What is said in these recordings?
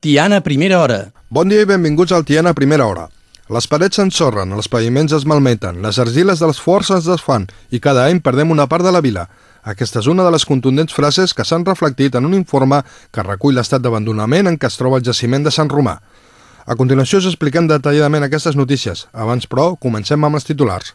Tiana Primera Hora. Bon dia i benvinguts al Tiana Primera Hora. Les parets s'ensorren, els paviments es malmeten, les argiles dels forts es desfan i cada any perdem una part de la vila. Aquesta és una de les contundents frases que s'han reflectit en un informe que recull l'estat d'abandonament en què es troba el jaciment de Sant Romà. A continuació us expliquem detalladament aquestes notícies. Abans, però, comencem amb els titulars.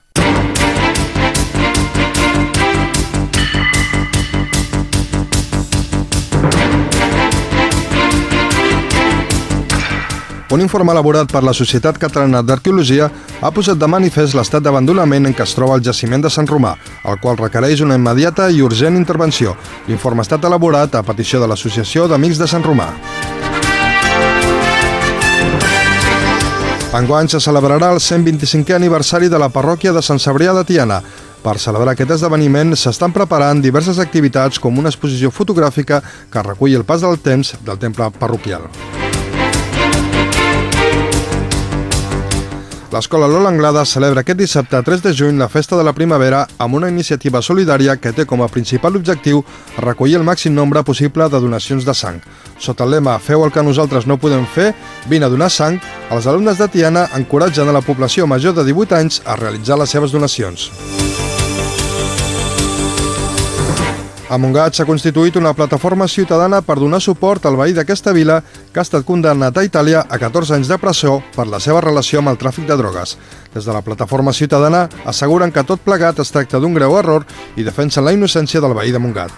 Un informe elaborat per la Societat Catalana d'Arqueologia ha posat de manifest l'estat d'abandonament en què es troba el jaciment de Sant Romà, el qual requereix una immediata i urgent intervenció. L'informe ha estat elaborat a petició de l'Associació d'Amics de Sant Romà. Enguany se celebrarà el 125è aniversari de la parròquia de Sant Cebrià de Tiana. Per celebrar aquest esdeveniment s'estan preparant diverses activitats com una exposició fotogràfica que recull el pas del temps del temple parroquial. L'Escola Lola Anglada celebra aquest dissabte 3 de juny la Festa de la Primavera amb una iniciativa solidària que té com a principal objectiu recollir el màxim nombre possible de donacions de sang. Sota el lema Feu el que nosaltres no podem fer, vine a donar sang, els alumnes de Tiana encoratgen a la població major de 18 anys a realitzar les seves donacions. A Montgat s'ha constituït una plataforma ciutadana per donar suport al veí d'aquesta vila que ha estat condemnat a Itàlia a 14 anys de presó per la seva relació amb el tràfic de drogues. Des de la plataforma ciutadana asseguren que tot plegat es tracta d'un greu error i defensen la innocència del veí de Montgat.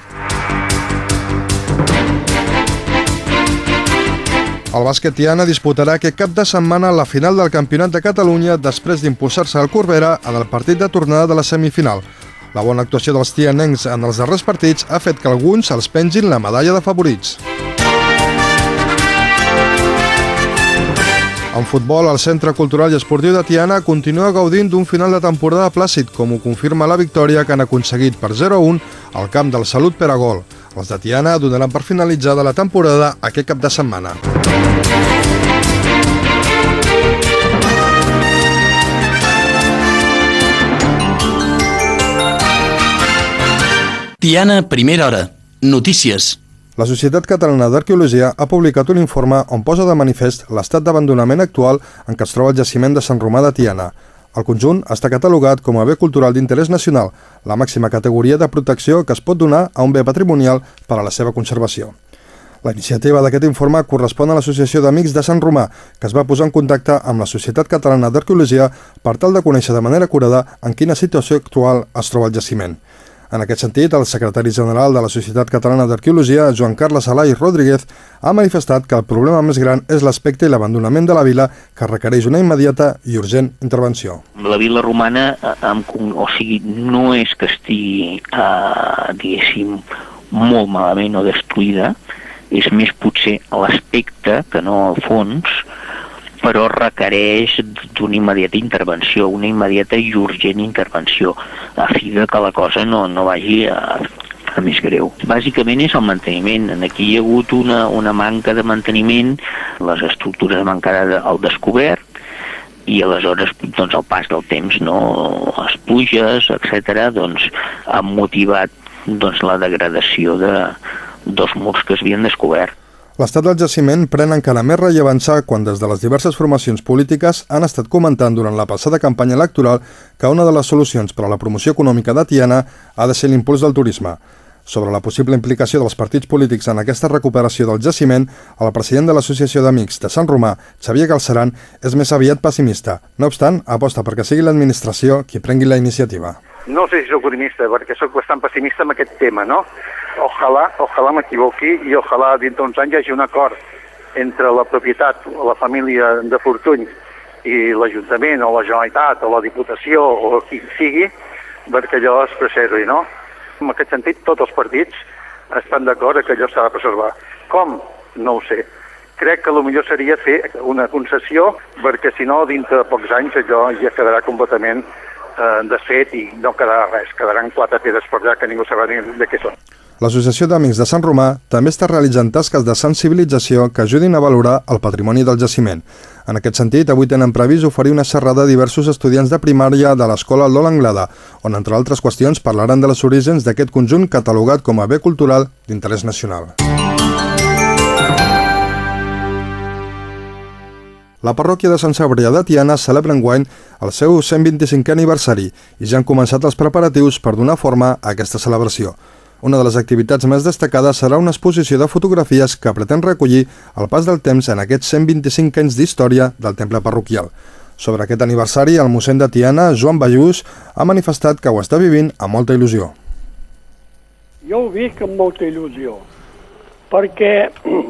El bàsquet Tiana disputarà aquest cap de setmana la final del Campionat de Catalunya després d'imposar-se al Corbera en el partit de tornada de la semifinal. La bona actuació dels tianencs en els darrers partits ha fet que alguns els pengin la medalla de favorits. En futbol, el Centre Cultural i Esportiu de Tiana continua gaudint d'un final de temporada plàcid, com ho confirma la victòria que han aconseguit per 0-1 al camp del Salut per a gol. Els de Tiana donaran per finalitzada la temporada aquest cap de setmana. Tiana Primera Hora. Notícies. La Societat Catalana d'Arqueologia ha publicat un informe on posa de manifest l'estat d'abandonament actual en què es troba el jaciment de Sant Romà de Tiana. El conjunt està catalogat com a bé cultural d'interès nacional, la màxima categoria de protecció que es pot donar a un bé patrimonial per a la seva conservació. La iniciativa d'aquest informe correspon a l'Associació d'Amics de Sant Romà, que es va posar en contacte amb la Societat Catalana d'Arqueologia per tal de conèixer de manera acurada en quina situació actual es troba el jaciment. En aquest sentit, el secretari general de la Societat Catalana d'Arqueologia, Joan Carles Alai Rodríguez, ha manifestat que el problema més gran és l'aspecte i l'abandonament de la vila que requereix una immediata i urgent intervenció. La vila romana, amb, o sigui, no és que estigui, eh, diguéssim, molt malament o destruïda, és més potser l'aspecte que no al fons, però requereix d'una immediata intervenció, una immediata i urgent intervenció, a fi de que la cosa no, no vagi a, a més greu. Bàsicament és el manteniment. Aquí hi ha hagut una, una manca de manteniment, les estructures mancada al descobert, i aleshores doncs, el pas del temps, no, les pluges, etc., doncs, han motivat doncs, la degradació de, dos murs que s'havien descobert. L'estat del jaciment pren encara més rellevància quan des de les diverses formacions polítiques han estat comentant durant la passada campanya electoral que una de les solucions per a la promoció econòmica de Tiana ha de ser l'impuls del turisme. Sobre la possible implicació dels partits polítics en aquesta recuperació del jaciment, el president de l'Associació d'Amics de Sant Romà, Xavier Calceran, és més aviat pessimista. No obstant, aposta perquè sigui l'administració qui prengui la iniciativa. No sé si soc optimista, perquè sóc bastant pessimista amb aquest tema, no? Ojalà, ojalà m'equivoqui i ojalà dintre d'uns anys hi hagi un acord entre la propietat, la família de Fortuny i l'Ajuntament o la Generalitat o la Diputació o qui sigui perquè allò es preservi, no? En aquest sentit, tots els partits estan d'acord que allò s'ha de preservar. Com? No ho sé. Crec que el millor seria fer una concessió perquè si no, dintre de pocs anys allò ja quedarà completament eh, desfet i no quedarà res. Quedaran quatre pedres per allà que ningú sabrà ni de què són. L'Associació d'Amics de Sant Romà també està realitzant tasques de sensibilització que ajudin a valorar el patrimoni del jaciment. En aquest sentit, avui tenen previst oferir una xerrada a diversos estudiants de primària de l'escola Lola Anglada, on, entre altres qüestions, parlaran de les orígens d'aquest conjunt catalogat com a bé cultural d'interès nacional. La parròquia de Sant Cebrià de Tiana celebra enguany el seu 125è aniversari i ja han començat els preparatius per donar forma a aquesta celebració. Una de les activitats més destacades serà una exposició de fotografies que pretén recollir el pas del temps en aquests 125 anys d'història del temple parroquial. Sobre aquest aniversari, el mossèn de Tiana, Joan Ballús, ha manifestat que ho està vivint amb molta il·lusió. Jo ho visc amb molta il·lusió, perquè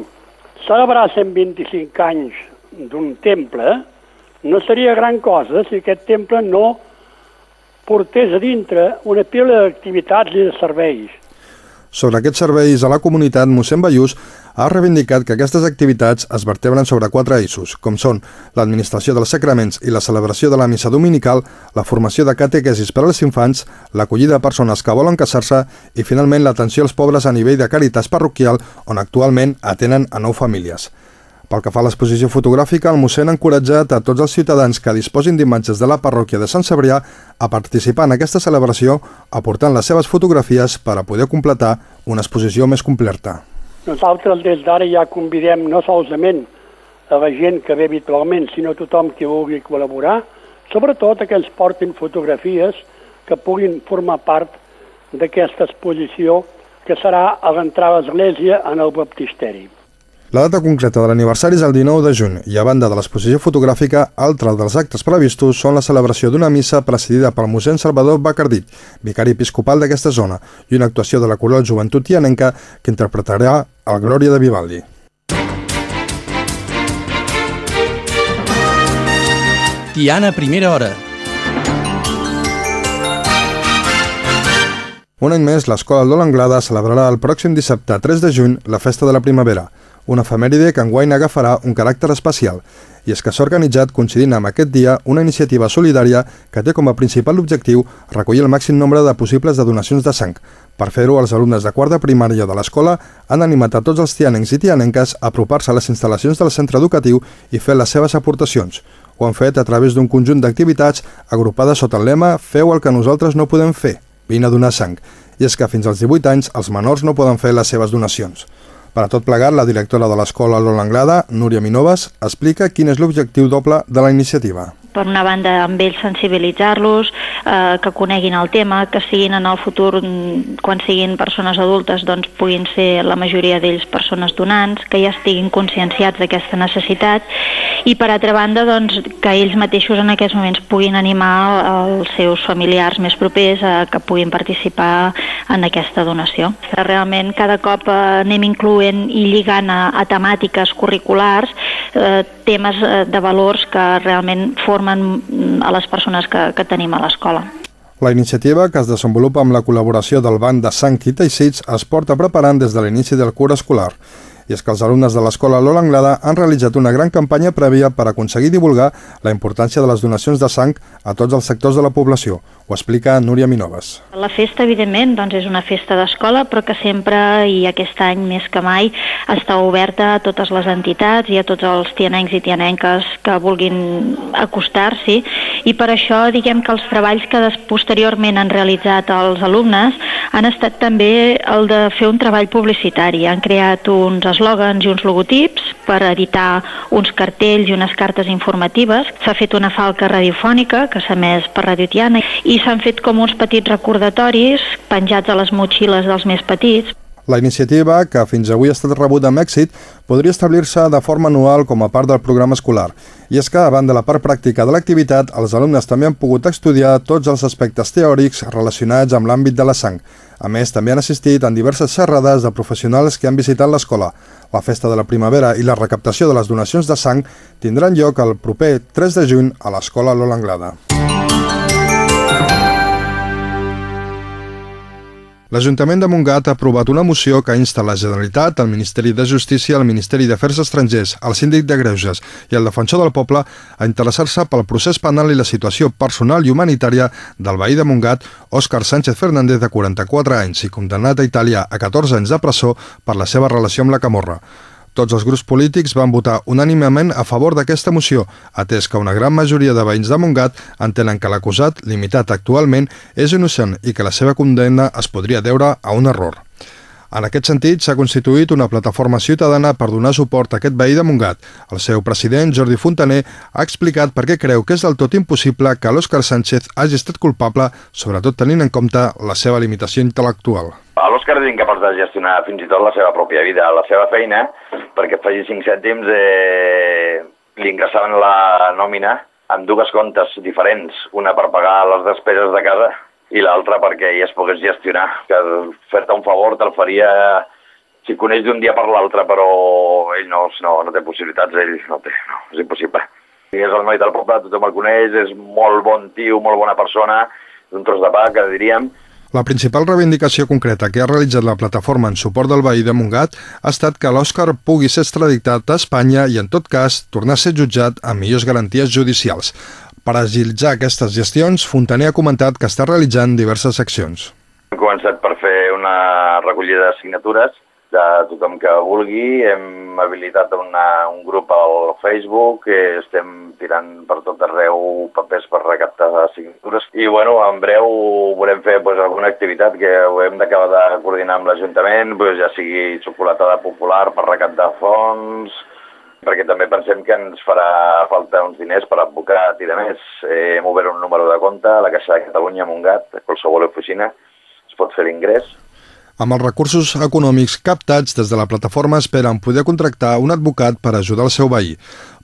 celebrar 125 anys d'un temple no seria gran cosa si aquest temple no portés a dintre una pila d'activitats i de serveis. Sobre aquests serveis a la comunitat, mossèn Ballús ha reivindicat que aquestes activitats es vertebren sobre quatre eixos, com són l'administració dels sacraments i la celebració de la missa dominical, la formació de catequesis per als infants, l'acollida de persones que volen casar-se i, finalment, l'atenció als pobres a nivell de caritas parroquial, on actualment atenen a nou famílies. Pel que fa a l'exposició fotogràfica, el mossèn ha encoratjat a tots els ciutadans que disposin d'imatges de la parròquia de Sant Cebrià a participar en aquesta celebració aportant les seves fotografies per a poder completar una exposició més completa. Nosaltres des d'ara ja convidem no solament a la gent que ve habitualment, sinó a tothom que vulgui col·laborar, sobretot a que ens portin fotografies que puguin formar part d'aquesta exposició que serà a l'entrada a l'església en el baptisteri. La data concreta de l'aniversari és el 19 de juny i a banda de l'exposició fotogràfica, altre dels actes previstos són la celebració d'una missa presidida pel mossèn Salvador Bacardit, vicari episcopal d'aquesta zona, i una actuació de la Coral Joventut Tianenca que interpretarà el Glòria de Vivaldi. Tiana, primera hora. Un any més, l'Escola Lola Anglada celebrarà el pròxim dissabte 3 de juny la Festa de la Primavera una efemèride que enguany agafarà un caràcter especial, i és que s'ha organitzat coincidint amb aquest dia una iniciativa solidària que té com a principal objectiu recollir el màxim nombre de possibles de donacions de sang. Per fer-ho, els alumnes de quart de primària de l'escola han animat a tots els tianencs i tianenques a apropar-se a les instal·lacions del centre educatiu i fer les seves aportacions. Ho han fet a través d'un conjunt d'activitats agrupades sota el lema Feu el que nosaltres no podem fer, vine a donar sang. I és que fins als 18 anys els menors no poden fer les seves donacions. Per a tot plegat, la directora de l'escola Lola Anglada, Núria Minovas, explica quin és l'objectiu doble de la iniciativa. Per una banda amb ells sensibilitzar-los, eh, que coneguin el tema, que siguin en el futur, mm, quan siguin persones adultes, doncs puguin ser la majoria d'ells persones donants, que ja estiguin conscienciats d'aquesta necessitat i per altra banda doncs, que ells mateixos en aquests moments puguin animar els seus familiars més propers a que puguin participar en aquesta donació. Realment cada cop eh, anem incloent i lligant a, a temàtiques curriculars eh, temes eh, de valors que realment formen mm, a les persones que, que tenim a l'escola. La iniciativa, que es desenvolupa amb la col·laboració del Banc de Sant Quita i Sits, es porta preparant des de l'inici del curs escolar i és que els alumnes de l'escola Lola Anglada han realitzat una gran campanya prèvia per aconseguir divulgar la importància de les donacions de sang a tots els sectors de la població. Ho explica Núria Minoves. La festa, evidentment, doncs és una festa d'escola, però que sempre, i aquest any més que mai, està oberta a totes les entitats i a tots els tianencs i tianenques que vulguin acostar-s'hi, i per això diguem que els treballs que posteriorment han realitzat els alumnes han estat també el de fer un treball publicitari. Han creat uns eslògans i uns logotips per editar uns cartells i unes cartes informatives. S'ha fet una falca radiofònica que s'ha més per Radio Tiana i s'han fet com uns petits recordatoris penjats a les motxilles dels més petits. La iniciativa, que fins avui ha estat rebuda amb èxit, podria establir-se de forma anual com a part del programa escolar. I és que, banda de la part pràctica de l'activitat, els alumnes també han pogut estudiar tots els aspectes teòrics relacionats amb l'àmbit de la sang. A més, també han assistit en diverses xerrades de professionals que han visitat l'escola. La festa de la primavera i la recaptació de les donacions de sang tindran lloc el proper 3 de juny a l'Escola Lola Anglada. L'Ajuntament de Montgat ha aprovat una moció que insta la Generalitat, el Ministeri de Justícia, el Ministeri d'Afers Estrangers, el Síndic de Greuges i el Defensor del Poble a interessar-se pel procés penal i la situació personal i humanitària del veí de Montgat, Òscar Sánchez Fernández, de 44 anys i condemnat a Itàlia a 14 anys de presó per la seva relació amb la Camorra. Tots els grups polítics van votar unànimement a favor d'aquesta moció, atès que una gran majoria de veïns de Montgat entenen que l'acusat, limitat actualment, és innocent i que la seva condemna es podria deure a un error. En aquest sentit, s'ha constituït una plataforma ciutadana per donar suport a aquest veí de Montgat. El seu president, Jordi Fontaner, ha explicat per què creu que és del tot impossible que l'Òscar Sánchez hagi estat culpable, sobretot tenint en compte la seva limitació intel·lectual. L'Òscar és incapaç de gestionar fins i tot la seva pròpia vida, la seva feina, perquè faci 5 cèntims eh, li ingressaven la nòmina amb dues comptes diferents, una per pagar les despeses de casa i l'altra perquè ell es pogués gestionar, que fer-te un favor te'l faria si coneix d'un dia per l'altre, però ell no, no, no té possibilitats, ell no té, no, és impossible. I és el noi del poble, tothom el coneix, és molt bon tio, molt bona persona, un tros de pa, que diríem, la principal reivindicació concreta que ha realitzat la plataforma en suport del veí de Montgat ha estat que l'Òscar pugui ser extraditat a Espanya i, en tot cas, tornar a ser jutjat amb millors garanties judicials. Per agilitzar aquestes gestions, Fontaner ha comentat que està realitzant diverses accions. Hem començat per fer una recollida de signatures de tothom que vulgui. Hem habilitat una, un grup al Facebook, que estem tirant per tot arreu papers per recaptar signatures. I, bueno, en breu volem fer pues, alguna activitat que ho hem d'acabar de coordinar amb l'Ajuntament, pues, ja sigui xocolatada popular per recaptar fons, perquè també pensem que ens farà falta uns diners per advocat i de més. Eh, hem obert un número de compte a la Caixa de Catalunya, Montgat, qualsevol oficina, es pot fer l'ingrés. Amb els recursos econòmics captats des de la plataforma esperen poder contractar un advocat per ajudar el seu veí.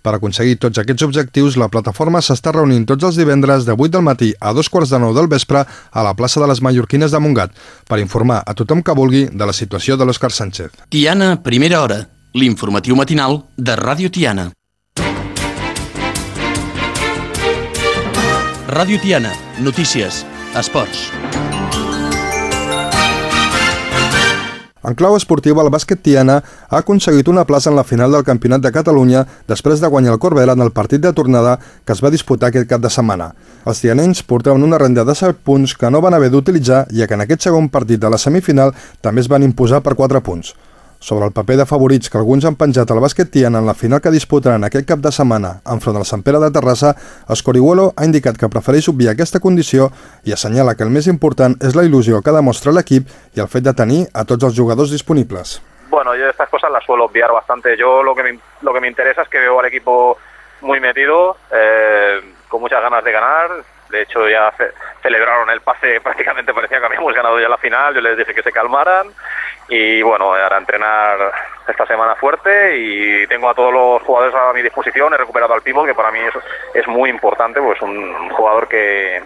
Per aconseguir tots aquests objectius, la plataforma s'està reunint tots els divendres de 8 del matí a dos quarts de 9 del vespre a la plaça de les Mallorquines de Montgat per informar a tothom que vulgui de la situació de l'Òscar Sánchez. Tiana, primera hora l'informatiu matinal de Ràdio Tiana. Ràdio Tiana, notícies, esports. En clau esportiva, el bàsquet Tiana ha aconseguit una plaça en la final del Campionat de Catalunya després de guanyar el Corbera en el partit de tornada que es va disputar aquest cap de setmana. Els tianenys portaven una renda de 7 punts que no van haver d'utilitzar, ja que en aquest segon partit de la semifinal també es van imposar per 4 punts. Sobre el paper de favorits que alguns han penjat al bàsquet Tiana en la final que disputaran aquest cap de setmana enfront del Sant Pere de Terrassa, Escorihuelo ha indicat que prefereix obviar aquesta condició i assenyala que el més important és la il·lusió que demostra l'equip i el fet de tenir a tots els jugadors disponibles. Bueno, yo estas cosas las suelo obviar bastante. Yo lo que me, lo que me interesa es que veo al equipo muy metido, eh, con muchas ganas de ganar. De hecho, ya ce celebraron el pase, prácticamente parecía que habíamos ganado ya la final. Yo les dije que se calmaran y bueno, ahora entrenar esta semana fuerte y tengo a todos los jugadores a mi disposición, he recuperado al pívot que para mí es, es muy importante, pues un jugador que,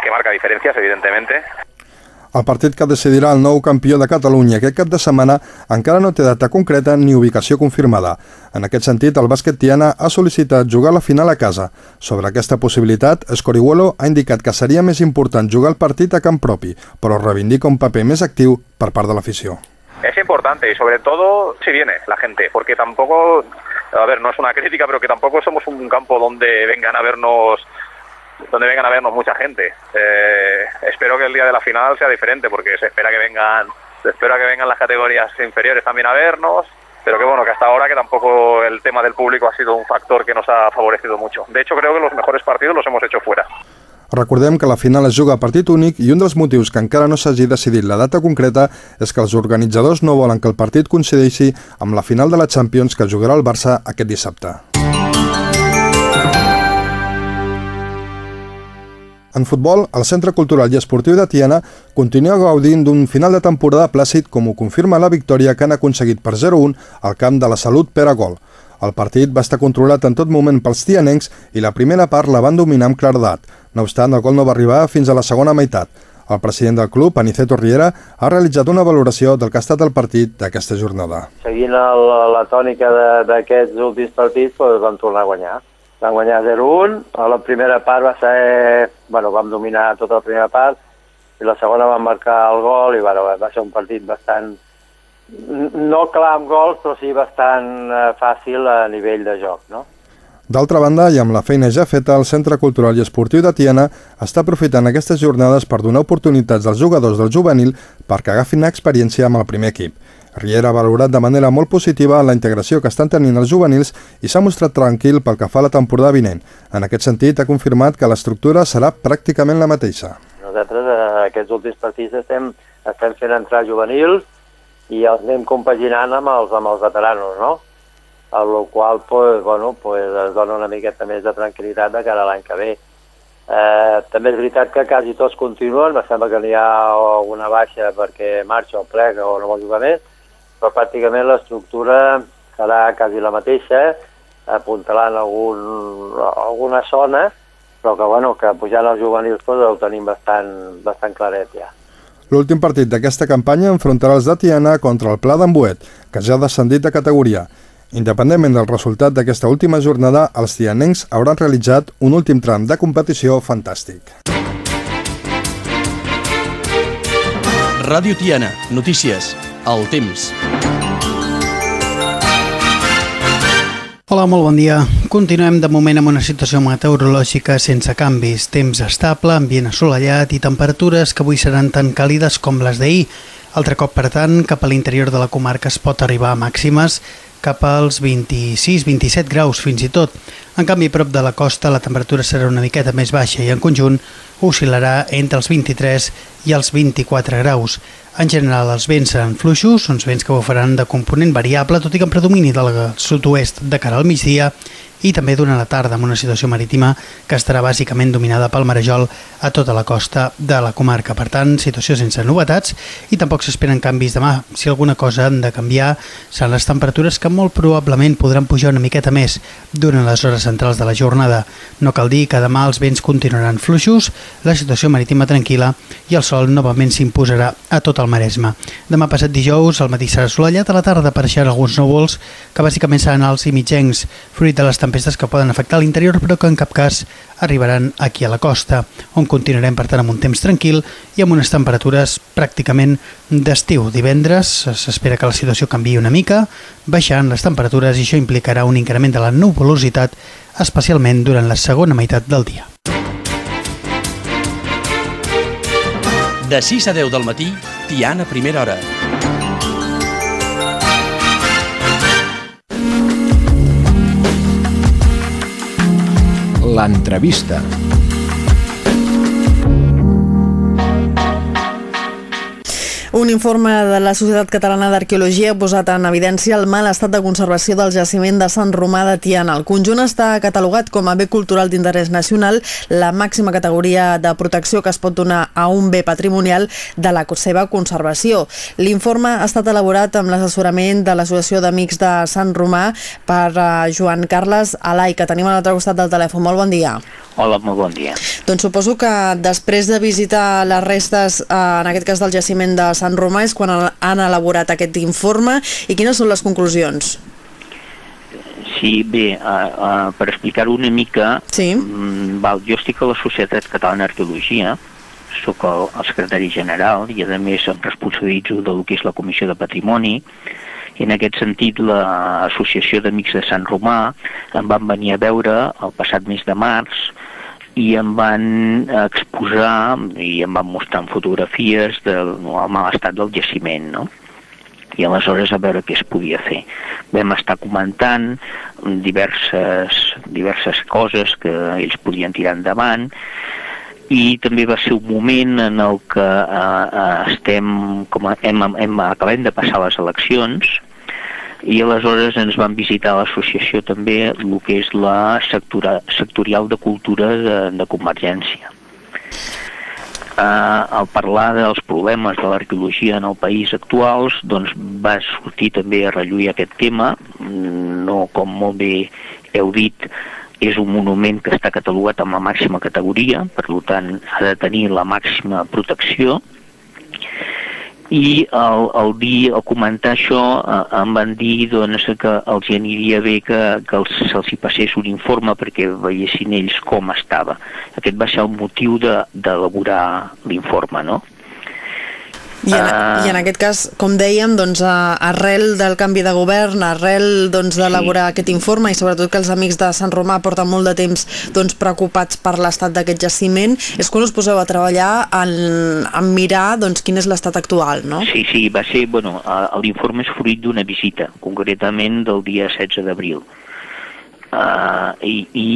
que marca diferencias evidentemente. El partit que decidirà el nou campió de Catalunya aquest cap de setmana encara no té data concreta ni ubicació confirmada. En aquest sentit, el bàsquet Tiana ha sol·licitat jugar la final a casa. Sobre aquesta possibilitat, Escorihuelo ha indicat que seria més important jugar el partit a camp propi, però reivindica un paper més actiu per part de l'afició. Es importante y sobre todo si viene la gente, porque tampoco, a ver, no es una crítica, pero que tampoco somos un campo donde vengan a vernos donde vengan a vernos mucha gente. Eh, espero que el día de la final sea diferente porque se espera que vengan, se espera que vengan las categorías inferiores también a vernos, pero que bueno, que hasta ahora que tampoco el tema del público ha sido un factor que nos ha favorecido mucho. De hecho, creo que los mejores partidos los hemos hecho fuera. Recordem que la final es juga a partit únic i un dels motius que encara no s'hagi decidit la data concreta és que els organitzadors no volen que el partit coincideixi amb la final de la Champions que jugarà el Barça aquest dissabte. En futbol, el Centre Cultural i Esportiu de Tiana continua gaudint d'un final de temporada plàcid com ho confirma la victòria que han aconseguit per 0-1 al camp de la Salut per a gol. El partit va estar controlat en tot moment pels tianencs i la primera part la van dominar amb claredat. No obstant, el gol no va arribar fins a la segona meitat. El president del club, Aniceto Riera, ha realitzat una valoració del que ha estat el partit d'aquesta jornada. Seguint el, la tònica d'aquests últims partits, doncs vam tornar a guanyar. Vam guanyar 0-1, la primera part va ser... Bueno, vam dominar tota la primera part, i la segona vam marcar el gol, i bueno, va ser un partit bastant... No clar amb gols, però sí bastant eh, fàcil a nivell de joc, no? D'altra banda, i amb la feina ja feta, el Centre Cultural i Esportiu de Tiana està aprofitant aquestes jornades per donar oportunitats als jugadors del juvenil perquè agafin experiència amb el primer equip. Riera ha valorat de manera molt positiva la integració que estan tenint els juvenils i s'ha mostrat tranquil pel que fa a la temporada vinent. En aquest sentit, ha confirmat que l'estructura serà pràcticament la mateixa. Nosaltres, eh, aquests últims partits, estem, estem fent entrar juvenils i els anem compaginant amb els, amb els veteranos, no? Amb la qual pues, bueno, pues, es dona una miqueta més de tranquil·litat de cara a l'any que ve. Eh, també és veritat que quasi tots continuen, em sembla que n'hi ha alguna baixa perquè marxa o plega o no vol jugar més, però pràcticament l'estructura serà quasi la mateixa, apuntalant algun, alguna zona, però que, bueno, que pujant els juvenils pues, ho tenim bastant, bastant claret ja. L'últim partit d'aquesta campanya enfrontarà els de Tiana contra el Pla d'Ambuet, que ja ha descendit de categoria. Independentment del resultat d'aquesta última jornada, els tianencs hauran realitzat un últim tram de competició fantàstic. Ràdio Tiana, notícies, el temps. Hola, molt bon dia. Continuem de moment amb una situació meteorològica sense canvis. Temps estable, ambient assolellat i temperatures que avui seran tan càlides com les d'ahir. Altre cop, per tant, cap a l'interior de la comarca es pot arribar a màximes cap als 26-27 graus fins i tot. En canvi, prop de la costa la temperatura serà una miqueta més baixa i en conjunt oscil·larà entre els 23 i els 24 graus. En general, els vents seran fluixos, uns vents que bufaran de component variable, tot i que en predomini del sud-oest de cara al migdia i també durant la tarda amb una situació marítima que estarà bàsicament dominada pel marejol a tota la costa de la comarca. Per tant, situació sense novetats i tampoc s'esperen canvis demà. Si alguna cosa han de canviar seran les temperatures que molt probablement podran pujar una miqueta més durant les hores centrals de la jornada. No cal dir que demà els vents continuaran fluixos, la situació marítima tranquil·la i el sol novament s'imposarà a tot el Maresme. Demà passat dijous, el matí serà assolellat, a la tarda apareixeran alguns núvols que bàsicament seran alts i mitjencs, fruit de les tempestes que poden afectar l'interior però que en cap cas arribaran aquí a la costa, on continuarem per tant amb un temps tranquil i amb unes temperatures pràcticament d'estiu. Divendres s'espera que la situació canvi una mica, baixant les temperatures i això implicarà un increment de la nuvolositat, especialment durant la segona meitat del dia. De 6 a 10 del matí, Tiana Primera Hora. L'entrevista. Un informe de la Societat Catalana d'Arqueologia ha posat en evidència el mal estat de conservació del jaciment de Sant Romà de Tiana. El conjunt està catalogat com a bé cultural d'interès nacional, la màxima categoria de protecció que es pot donar a un bé patrimonial de la seva conservació. L'informe ha estat elaborat amb l'assessorament de l'Associació d'Amics de Sant Romà per uh, Joan Carles Alai, que tenim a l'altre costat del telèfon. Molt bon dia. Hola, molt bon dia. Doncs suposo que després de visitar les restes, eh, en aquest cas del jaciment de Sant Romà, és quan han elaborat aquest informe i quines són les conclusions? Sí, bé, uh, uh, per explicar-ho una mica, sí. um, val, jo estic a la Societat Catalana d'Arqueologia, sóc el, el secretari general i a més em responsabilitzo del que és la Comissió de Patrimoni i en aquest sentit l'Associació d'Amics de Sant Romà em van venir a veure el passat mes de març i em van exposar i em van mostrar fotografies del mal estat del jaciment, no? i aleshores a veure què es podia fer. Vam estar comentant diverses, diverses coses que ells podien tirar endavant i també va ser un moment en el que eh, estem, com a, hem, hem, acabem de passar les eleccions i aleshores ens van visitar l'associació també el que és la sectora, sectorial de cultura de, de Convergència. Uh, al parlar dels problemes de l'arqueologia en el país actuals, doncs va sortir també a relluir aquest tema, no com molt bé heu dit, és un monument que està catalogat amb la màxima categoria, per tant ha de tenir la màxima protecció, i al, al dir, al comentar això eh, em van dir doncs, que els aniria bé que, que els, se'ls hi passés un informe perquè veiessin ells com estava. Aquest va ser el motiu d'elaborar de, l'informe, no? I en, uh... I en aquest cas, com dèiem, doncs, arrel del canvi de govern, arrel doncs, d'elaborar sí. aquest informe i sobretot que els amics de Sant Romà porten molt de temps doncs, preocupats per l'estat d'aquest jaciment, és quan us poseu a treballar en, en mirar doncs, quin és l'estat actual, no? Sí, sí, va ser, bueno, l'informe és fruit d'una visita, concretament del dia 16 d'abril. Uh, I i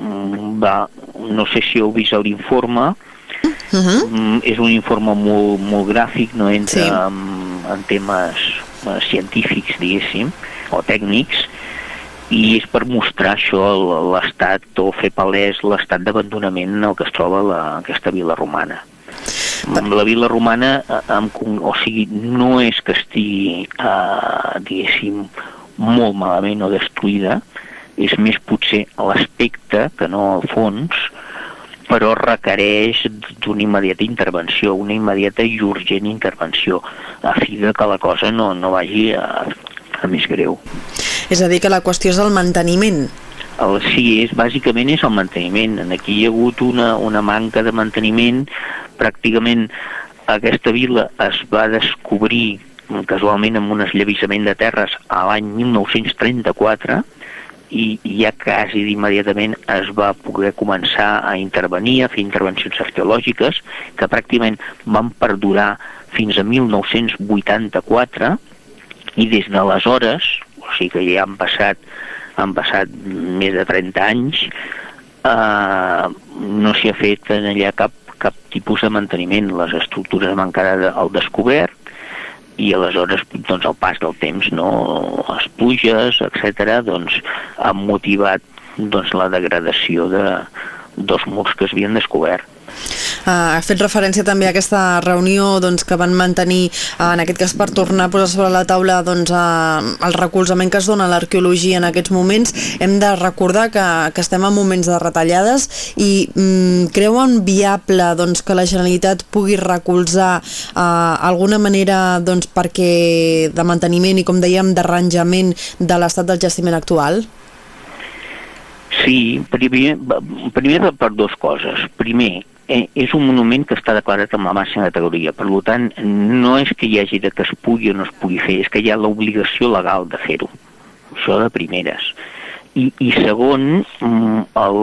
mm, va, no sé si heu vist l'informe, Uh -huh. mm, és un informe molt, molt gràfic, no entra sí. amb, en temes eh, científics, diguéssim, o tècnics, i és per mostrar això l'estat o fer palès l'estat d'abandonament en el que es troba la, aquesta vila romana. La vila romana, eh, amb, o sigui, no és que estigui, eh, diguéssim, molt malament o destruïda, és més potser l'aspecte que no al fons, però requereix d'una immediata intervenció, una immediata i urgent intervenció, a fi de que la cosa no, no vagi a, a més greu. És a dir, que la qüestió és el manteniment. El, sí, és, bàsicament és el manteniment. Aquí hi ha hagut una, una manca de manteniment. Pràcticament aquesta vila es va descobrir casualment amb un esllavissament de terres a l'any 1934 i ja quasi d'immediatament es va poder començar a intervenir, a fer intervencions arqueològiques que pràcticament van perdurar fins a 1984 i des d'aleshores, o sigui que ja han passat, han passat més de 30 anys, eh, no s'hi ha fet en allà cap, cap tipus de manteniment. Les estructures van quedar al descobert i aleshores doncs, el pas del temps, no, les pluges, etc., doncs, han motivat doncs, la degradació de dos murs que s'havien descobert. Uh, ha fet referència també a aquesta reunió doncs, que van mantenir, uh, en aquest cas per tornar a posar sobre la taula doncs, uh, el recolzament que es dona a l'arqueologia en aquests moments. Hem de recordar que, que estem en moments de retallades i um, creuen viable doncs, que la Generalitat pugui recolzar uh, alguna manera doncs, perquè de manteniment i, com dèiem, d'arranjament de l'estat del jaciment actual? Sí, primer, primer per dues coses. Primer, eh, és un monument que està declarat amb la màxima categoria. Per tant, no és que hi hagi de que es pugui o no es pugui fer, és que hi ha l'obligació legal de fer-ho. Això de primeres. I, i segon, mm, el,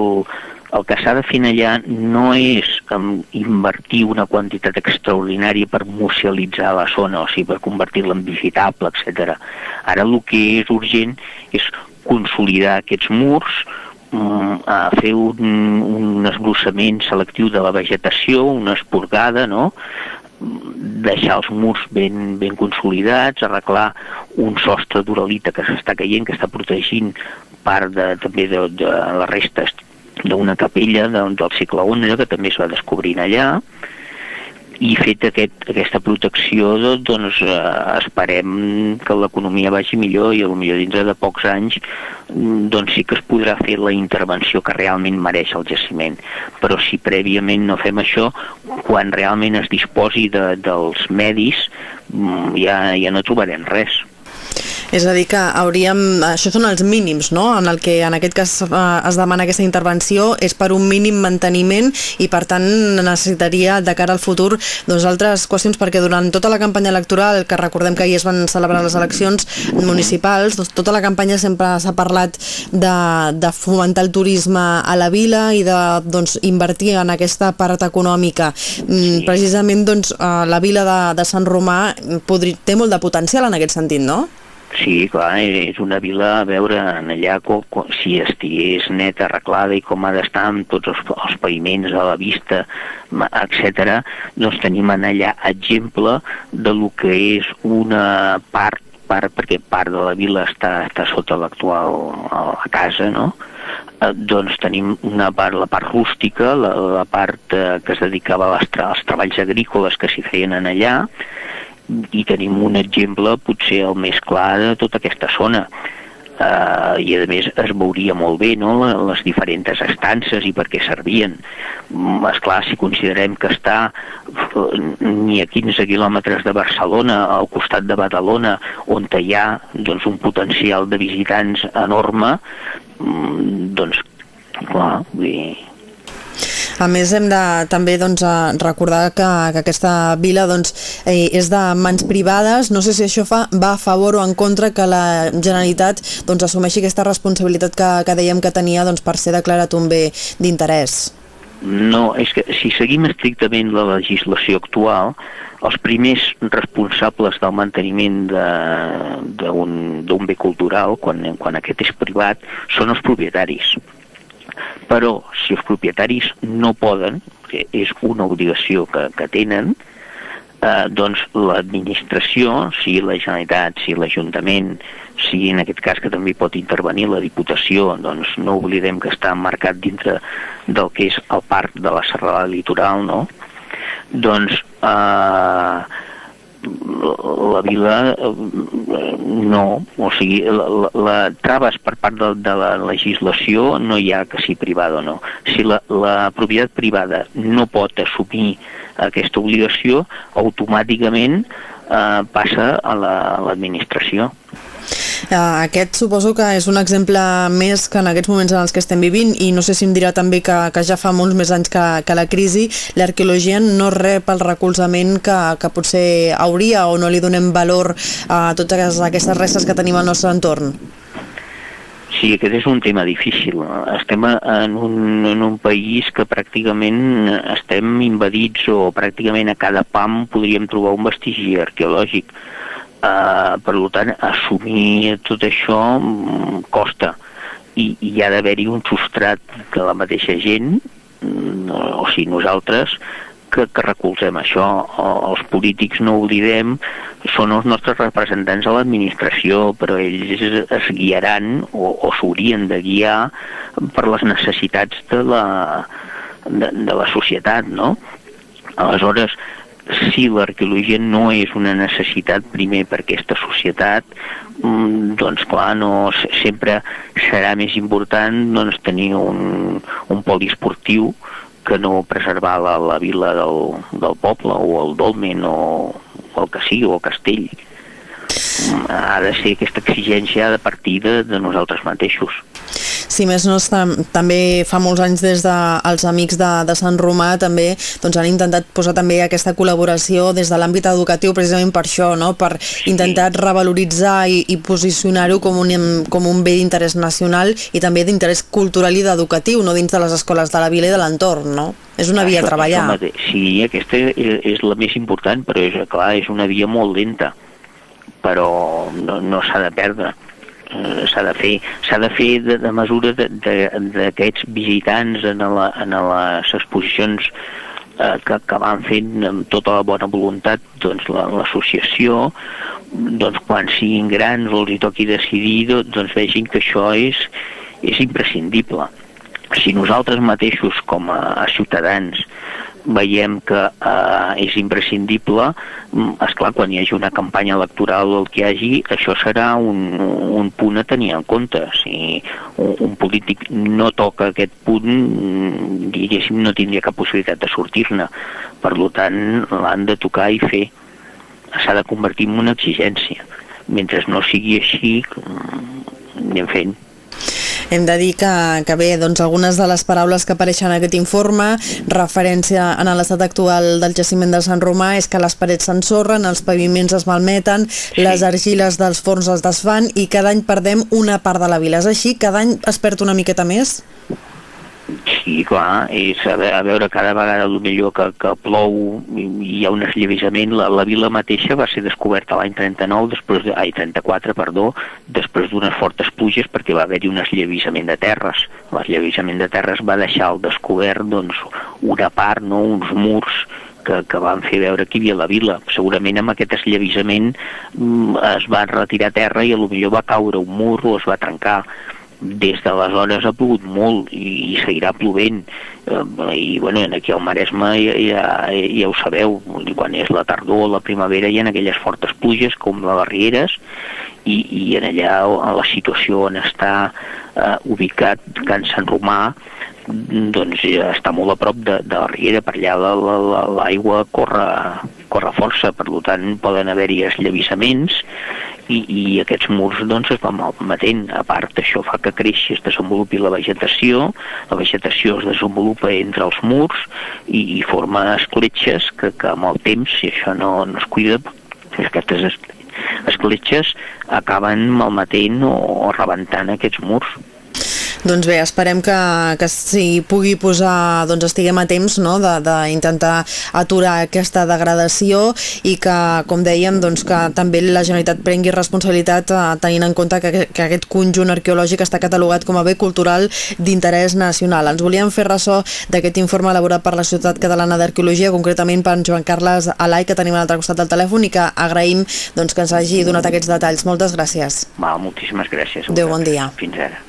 el que s'ha de fer allà no és um, invertir una quantitat extraordinària per musealitzar la zona, o sigui, per convertir-la en visitable, etc. Ara el que és urgent és consolidar aquests murs, a fer un, un esglossament selectiu de la vegetació, una esporgada, no? deixar els murs ben, ben consolidats, arreglar un sostre d'uralita que s'està caient, que està protegint part de, també de, de les restes d'una capella de, del cicle Ona, que també es va descobrint allà, i fet aquest, aquesta protecció doncs eh, esperem que l'economia vagi millor i potser dins de pocs anys mm, doncs sí que es podrà fer la intervenció que realment mereix el jaciment. Però si prèviament no fem això quan realment es disposi de, dels medis mm, ja, ja no trobarem res és a dir, que hauríem... Això són els mínims, no?, en el que en aquest cas eh, es demana aquesta intervenció, és per un mínim manteniment i, per tant, necessitaria, de cara al futur, doncs altres qüestions, perquè durant tota la campanya electoral, que recordem que ahir es van celebrar les eleccions municipals, doncs tota la campanya sempre s'ha parlat de, de fomentar el turisme a la vila i de doncs, invertir en aquesta part econòmica. Mm, precisament, doncs, eh, la vila de, de Sant Romà podri, té molt de potencial en aquest sentit, no? Sí, clar, és una vila, a veure, en allà com, com, si estigués neta, arreglada i com ha d'estar amb tots els, els paviments a la vista, etc. doncs tenim en allà exemple de lo que és una part, part perquè part de la vila està, està sota l'actual la casa, no? Eh, doncs tenim una part, la part rústica, la, la part eh, que es dedicava als, tra als treballs agrícoles que s'hi feien en allà, i tenim un exemple potser el més clar de tota aquesta zona uh, i a més es veuria molt bé no? les diferents estances i per què servien mm, és clar si considerem que està ni a 15 quilòmetres de Barcelona al costat de Badalona on hi ha doncs, un potencial de visitants enorme mm, doncs clar, vull dir, a més, hem de també doncs, recordar que, que aquesta vila doncs, eh, és de mans privades. No sé si això fa, va a favor o en contra que la Generalitat doncs, assumeixi aquesta responsabilitat que, que dèiem que tenia doncs, per ser declarat un bé d'interès. No, és que si seguim estrictament la legislació actual, els primers responsables del manteniment d'un bé cultural, quan, quan aquest és privat, són els propietaris però si els propietaris no poden, que és una obligació que, que tenen, eh, doncs l'administració, sigui la Generalitat, sigui l'Ajuntament, sigui en aquest cas que també pot intervenir la Diputació, doncs no oblidem que està marcat dintre del que és el parc de la serralada litoral, no? Doncs eh, la vila eh, no, o sigui, la, la, la traves per part de, de la legislació no hi ha que sigui privada o no. Si la, la propietat privada no pot assumir aquesta obligació, automàticament eh, passa a l'administració. La, aquest suposo que és un exemple més que en aquests moments en els que estem vivint i no sé si em dirà també que, que ja fa molts més anys que, que la crisi l'arqueologia no rep el recolzament que, que potser hauria o no li donem valor a totes aquestes restes que tenim al nostre entorn. Sí, aquest és un tema difícil. Estem en un, en un país que pràcticament estem invadits o pràcticament a cada pam podríem trobar un vestigi arqueològic Uh, per tant, assumir tot això mm, costa i, i hi ha d'haver-hi un substrat de la mateixa gent, mm, o sigui, nosaltres, que, que recolzem això. Els polítics, no ho oblidem, són els nostres representants a l'administració, però ells es guiaran o, o s'haurien de guiar per les necessitats de la, de, de la societat, no? Aleshores, si l'arqueologia no és una necessitat primer per aquesta societat, mm, doncs clar, no, sempre serà més important doncs, tenir un, un poliesportiu que no preservar la, la vila del, del poble o el dolmen o, o el que sigui o el castell. Mm, ha de ser aquesta exigència de partir de, de nosaltres mateixos si més no, tam també fa molts anys des dels de, amics de, de Sant Romà també doncs, han intentat posar també aquesta col·laboració des de l'àmbit educatiu precisament per això, no? per intentar revaloritzar i, i posicionar-ho com, un, com un bé d'interès nacional i també d'interès cultural i d'educatiu, no dins de les escoles de la vila i de l'entorn, no? És una via a treballar. Sí, aquesta és la més important, però és, clar, és una via molt lenta, però no, no s'ha de perdre s'ha de fer s'ha de fer de, de mesura d'aquests visitants en, la, en les exposicions eh, que, que van fent amb tota la bona voluntat doncs l'associació doncs quan siguin grans o els hi toqui decidir doncs vegin que això és, és imprescindible. Si nosaltres mateixos com a, a ciutadans veiem que eh, és imprescindible, mm, és clar quan hi hagi una campanya electoral o el que hi hagi, això serà un, un punt a tenir en compte. Si un, un polític no toca aquest punt, mm, diguéssim, no tindria cap possibilitat de sortir-ne. Per tant, l'han de tocar i fer. S'ha de convertir en una exigència. Mentre no sigui així, mm, anem fent. Hem de dir que, que bé, doncs algunes de les paraules que apareixen en aquest informe, referència en l'estat actual del jaciment de Sant Romà, és que les parets s'ensorren, els paviments es malmeten, sí. les argiles dels forns es desfan i cada any perdem una part de la vila. És així? Cada any es perd una miqueta més? Sí, clar, és a, a veure cada vegada millor que, que plou i hi ha un esllavissament. La, la vila mateixa va ser descoberta l'any 39, després de, ai, 34, perdó, després d'unes fortes pluges perquè va haver-hi un esllavissament de terres. L'esllavissament de terres va deixar al descobert doncs, una part, no, uns murs que, que van fer veure que hi havia la vila. Segurament amb aquest esllavissament mm, es va retirar terra i a lo millor va caure un mur o es va trencar des d'aleshores ha plogut molt i, i seguirà plovent. Eh, i bueno, aquí al Maresme ja, ja, ja ho sabeu quan és la tardor la primavera hi ha aquelles fortes pluges com les Rieres i, i en allà la situació on està eh, ubicat Can Sant Romà doncs ja està molt a prop de, de la Riera, per allà l'aigua corre, corre força, per tant poden haver-hi eslavissaments i, i aquests murs doncs, es van malmetent. A part, això fa que creixi, es desenvolupi la vegetació, la vegetació es desenvolupa entre els murs i, i forma escletxes que, que amb el temps, si això no, no es cuida, aquestes escletxes acaben malmetent o, o rebentant aquests murs. Doncs bé, esperem que, que s'hi pugui posar, doncs estiguem a temps no? d'intentar aturar aquesta degradació i que, com dèiem, doncs, que també la Generalitat prengui responsabilitat eh, tenint en compte que, que aquest conjunt arqueològic està catalogat com a bé cultural d'interès nacional. Ens volíem fer ressò d'aquest informe elaborat per la Societat Catalana d'Arqueologia, concretament per Joan Carles Alai, que tenim a l'altre costat del telèfon i que agraïm doncs, que ens hagi donat aquests detalls. Moltes gràcies. Va, moltíssimes gràcies. Adéu, bon dia. Fins ara.